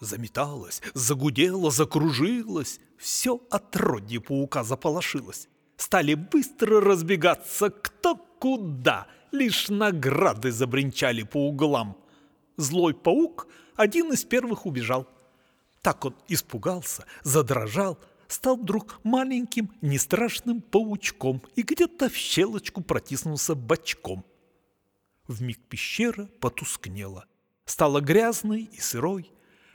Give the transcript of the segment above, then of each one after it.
Заметалась, загудела, закружилась, все отродье паука заполошилось. Стали быстро разбегаться кто куда, лишь награды забринчали по углам. Злой паук один из первых убежал. Так он испугался, задрожал, стал вдруг маленьким, нестрашным паучком и где-то в щелочку протиснулся бочком. Вмиг пещера потускнела, стала грязной и сырой,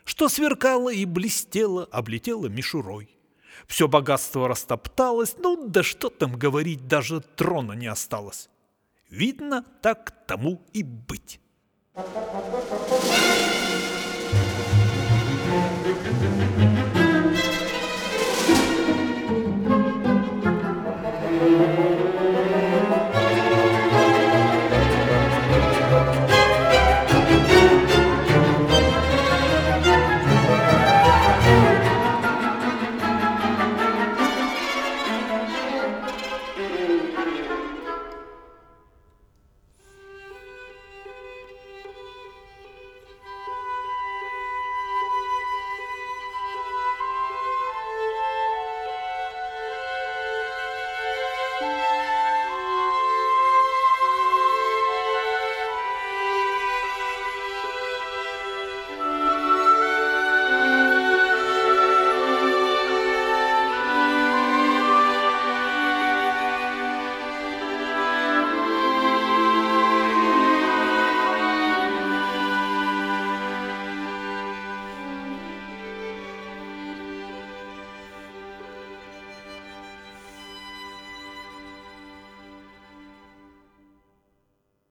что сверкало и блестело, облетело мишурой. Все богатство растопталось, ну да что там говорить, даже трона не осталось. Видно, так тому и быть.